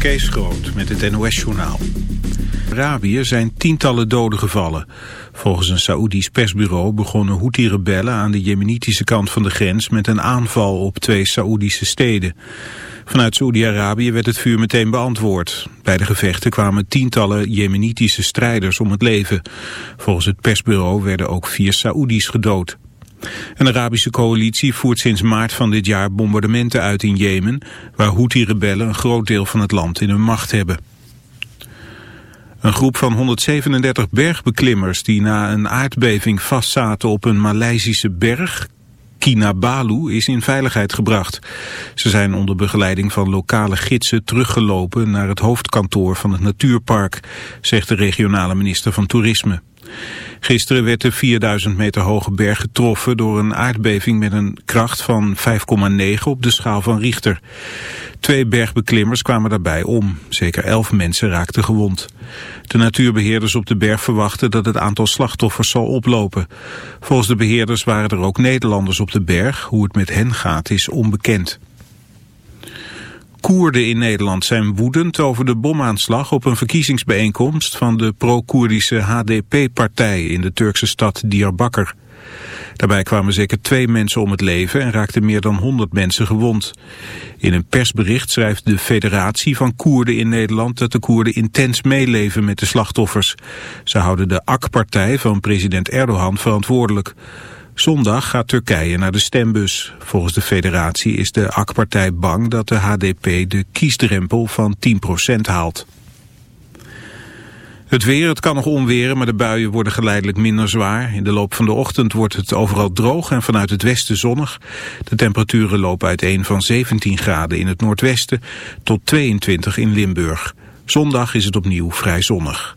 Kees Groot met het NOS-journaal. Arabië zijn tientallen doden gevallen. Volgens een Saoedisch persbureau begonnen Houthi-rebellen aan de jemenitische kant van de grens met een aanval op twee Saoedische steden. Vanuit Saoedi-Arabië werd het vuur meteen beantwoord. Bij de gevechten kwamen tientallen jemenitische strijders om het leven. Volgens het persbureau werden ook vier Saoedi's gedood. Een Arabische coalitie voert sinds maart van dit jaar bombardementen uit in Jemen, waar Houthi-rebellen een groot deel van het land in hun macht hebben. Een groep van 137 bergbeklimmers die na een aardbeving vastzaten op een Maleisische berg, Kinabalu, is in veiligheid gebracht. Ze zijn onder begeleiding van lokale gidsen teruggelopen naar het hoofdkantoor van het natuurpark, zegt de regionale minister van Toerisme. Gisteren werd de 4000 meter hoge berg getroffen door een aardbeving met een kracht van 5,9 op de schaal van Richter. Twee bergbeklimmers kwamen daarbij om. Zeker elf mensen raakten gewond. De natuurbeheerders op de berg verwachten dat het aantal slachtoffers zal oplopen. Volgens de beheerders waren er ook Nederlanders op de berg. Hoe het met hen gaat is onbekend. Koerden in Nederland zijn woedend over de bomaanslag op een verkiezingsbijeenkomst van de pro-Koerdische HDP-partij in de Turkse stad Diyarbakir. Daarbij kwamen zeker twee mensen om het leven en raakten meer dan 100 mensen gewond. In een persbericht schrijft de Federatie van Koerden in Nederland dat de Koerden intens meeleven met de slachtoffers. Ze houden de AK-partij van president Erdogan verantwoordelijk. Zondag gaat Turkije naar de stembus. Volgens de federatie is de AK-partij bang dat de HDP de kiesdrempel van 10% haalt. Het weer, het kan nog onweren, maar de buien worden geleidelijk minder zwaar. In de loop van de ochtend wordt het overal droog en vanuit het westen zonnig. De temperaturen lopen uiteen van 17 graden in het noordwesten tot 22 in Limburg. Zondag is het opnieuw vrij zonnig.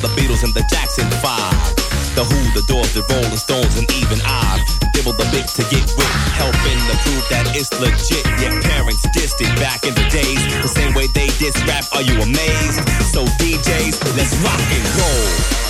the Beatles and the Jackson 5. The Who, the Doors, the Rolling Stones, and even I've dibble the bits to get with, helping the prove that it's legit. Your parents dissed it back in the days, the same way they diss rap. Are you amazed? So DJs, let's rock and roll.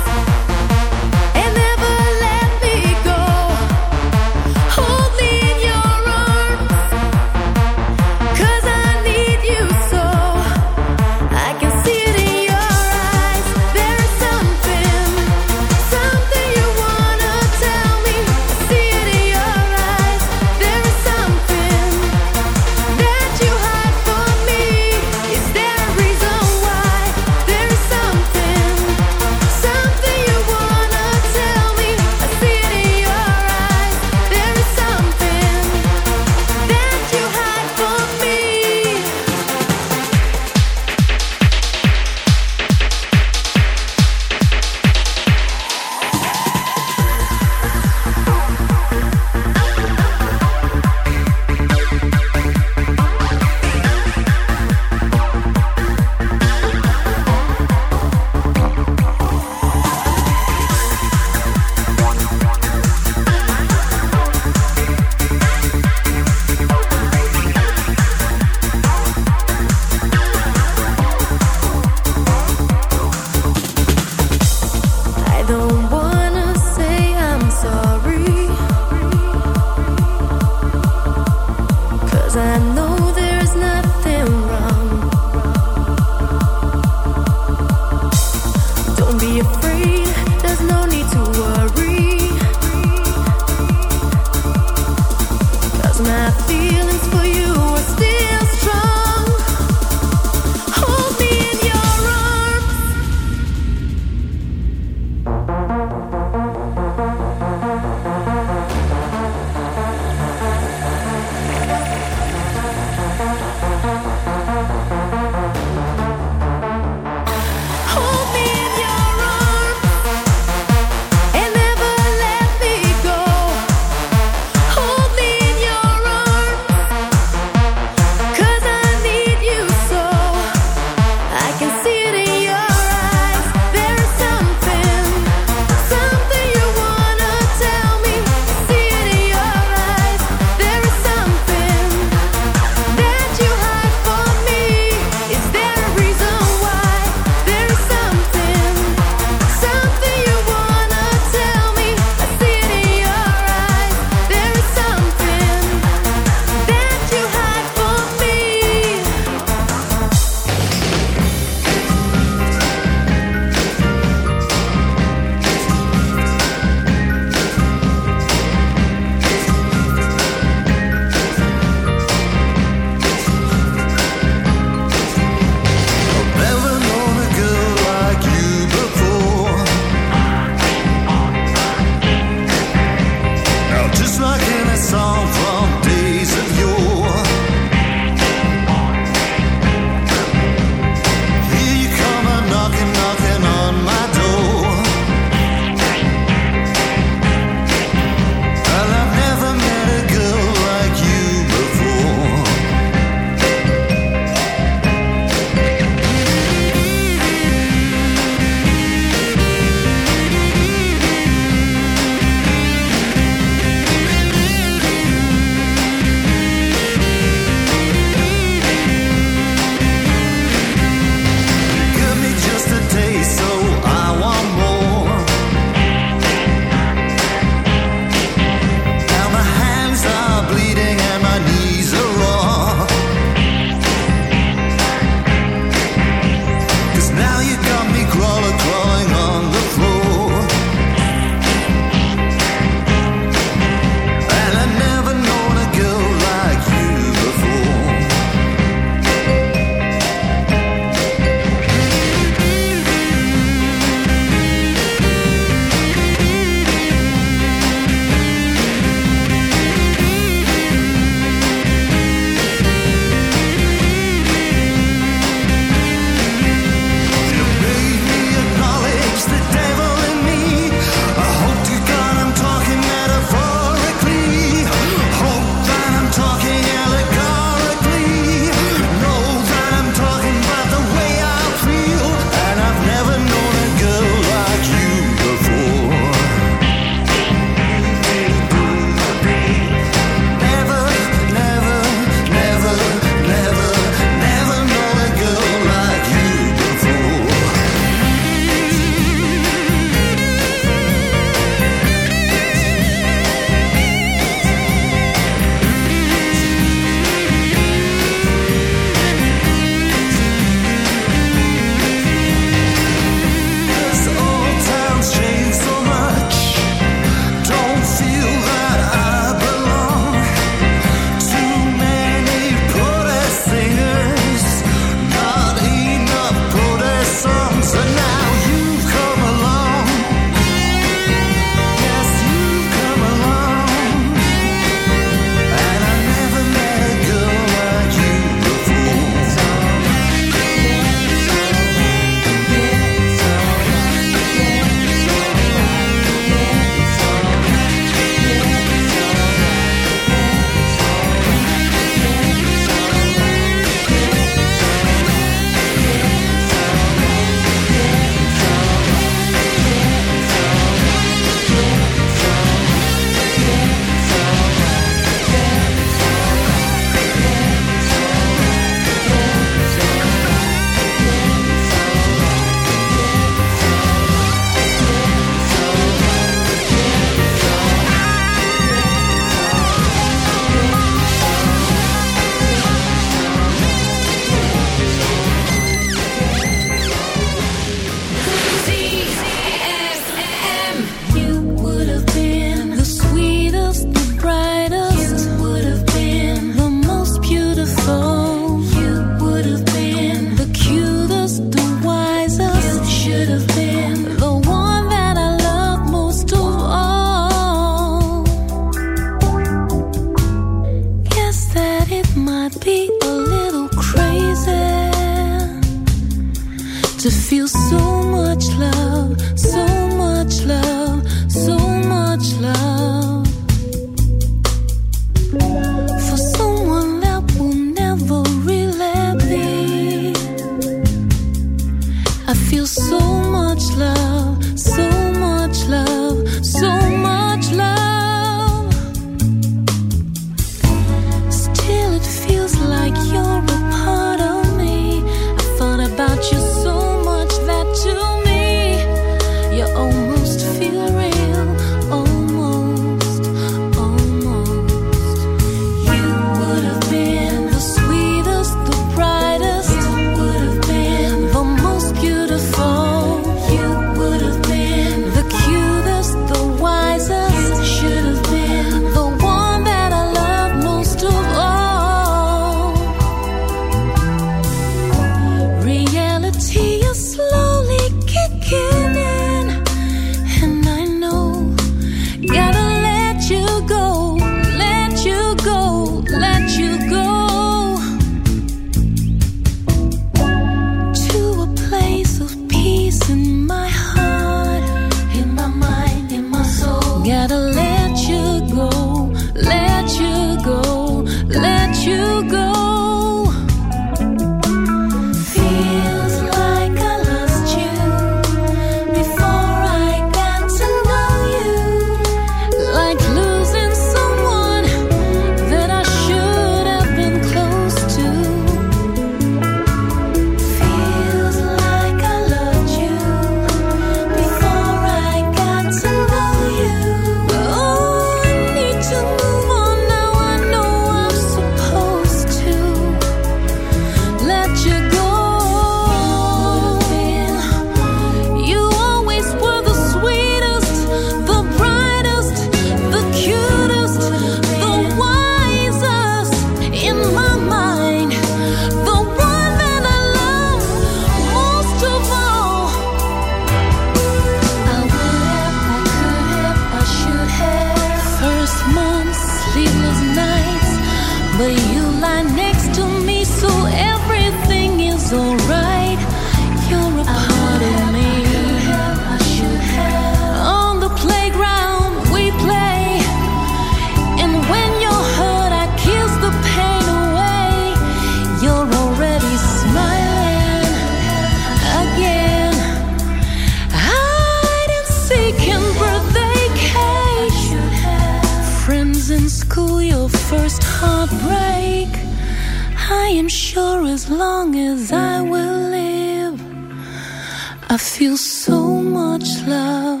feel so much love,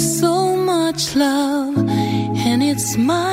so much love, and it's mine.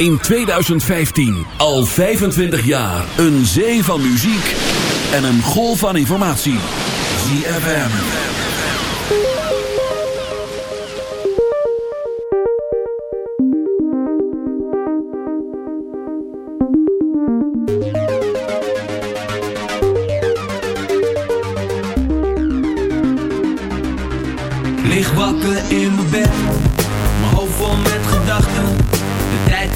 In 2015 al 25 jaar een zee van muziek en een golf van informatie. ZFM. Lig wakker in mijn bed,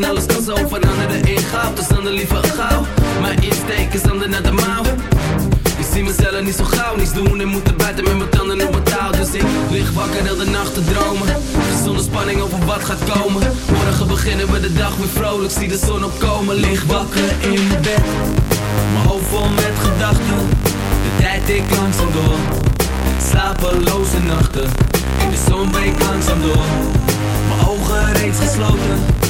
Gezien, alles kan zo veranderen in goud. Dus dan de liever gauw. Mijn insteek is dan naar de mouw. Ik zie mezelf niet zo gauw, niets doen en moeten buiten met mijn tanden op mijn touw. Dus ik lig wakker heel de nacht te dromen. Zonder spanning over wat gaat komen. Morgen beginnen we de dag weer vrolijk, zie de zon opkomen. Lig wakker in bed, mijn hoofd vol met gedachten. De tijd ik langzaam door, slapeloze nachten. De zon breekt langzaam door, mijn ogen reeds gesloten.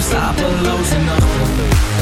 slapeloze nachten.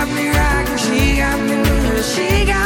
got me rocking, she got me moving, she got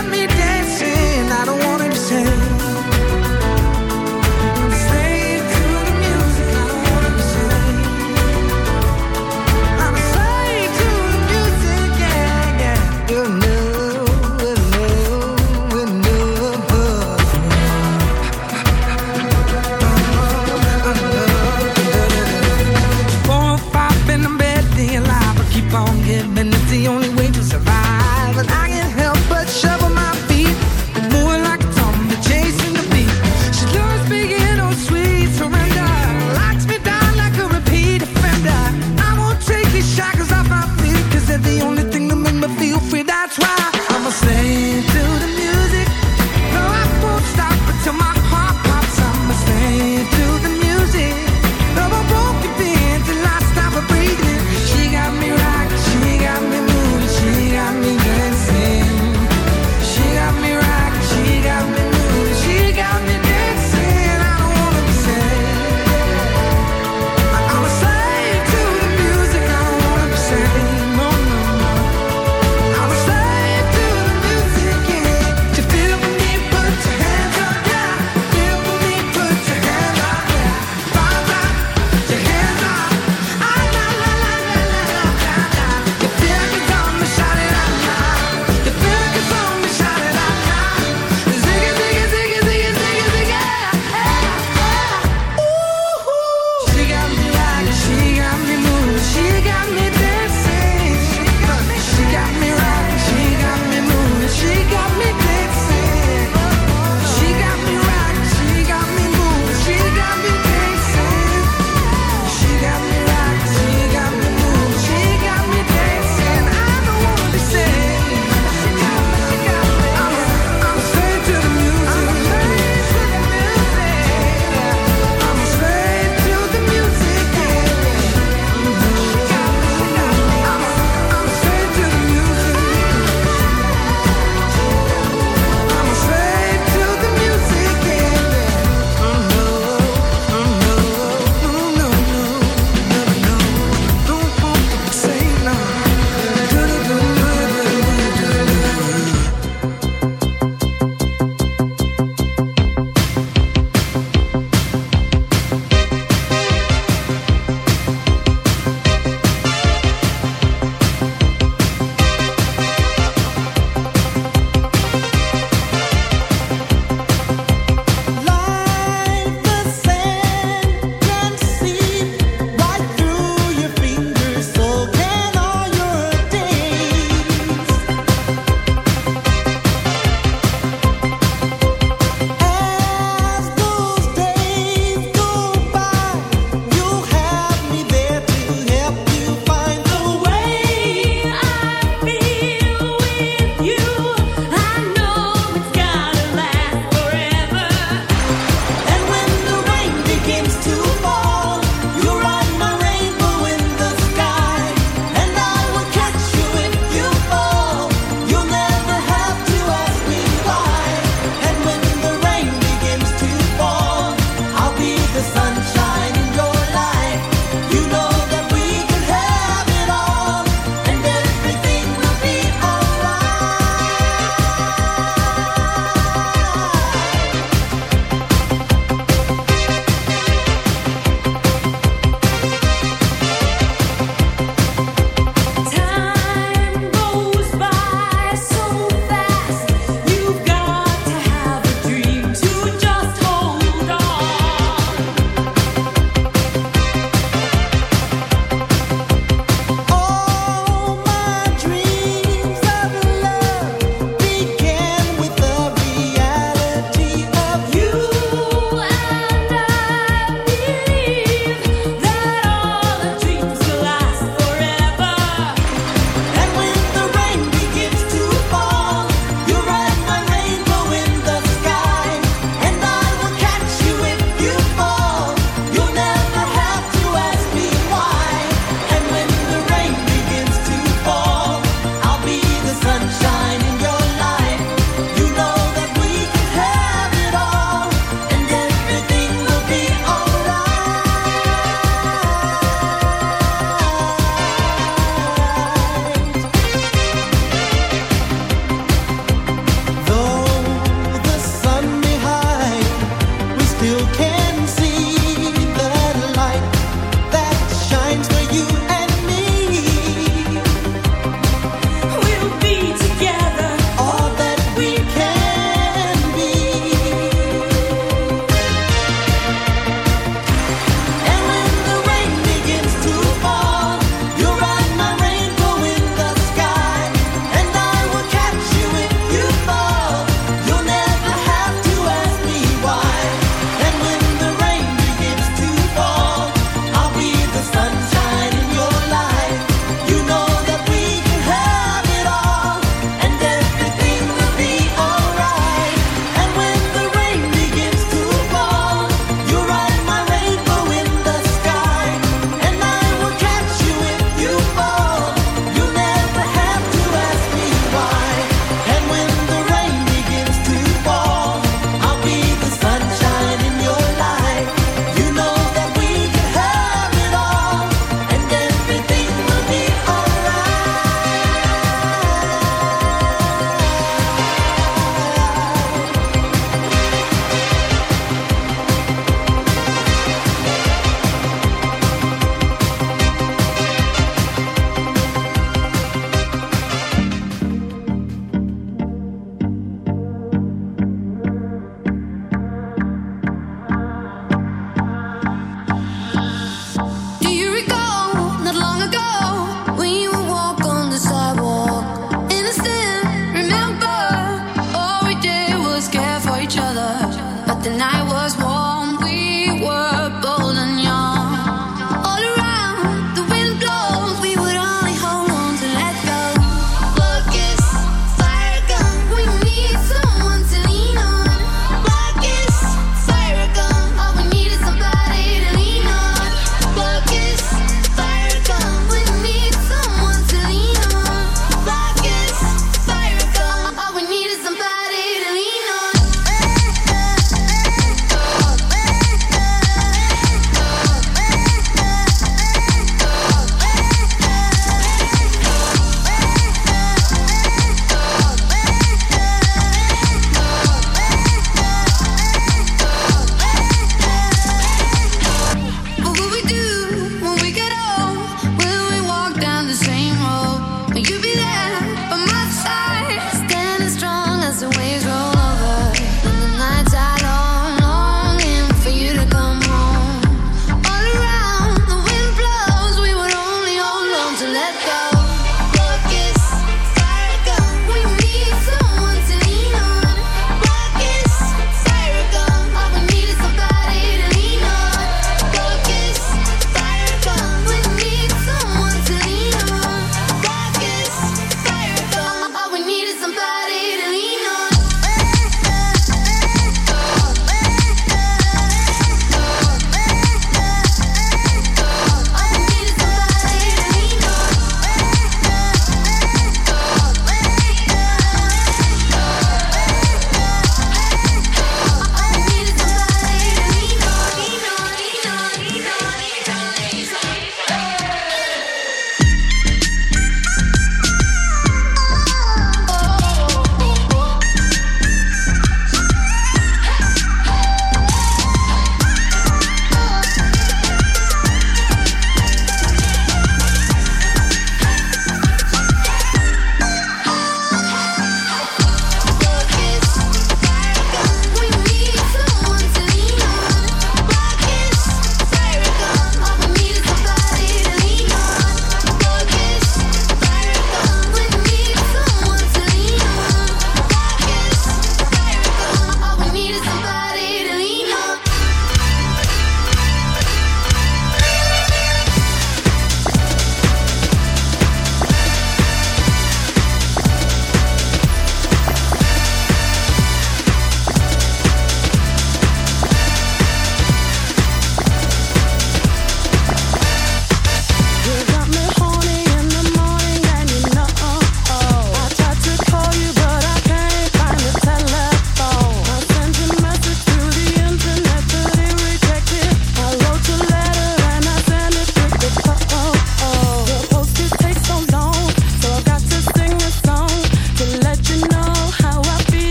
Tonight.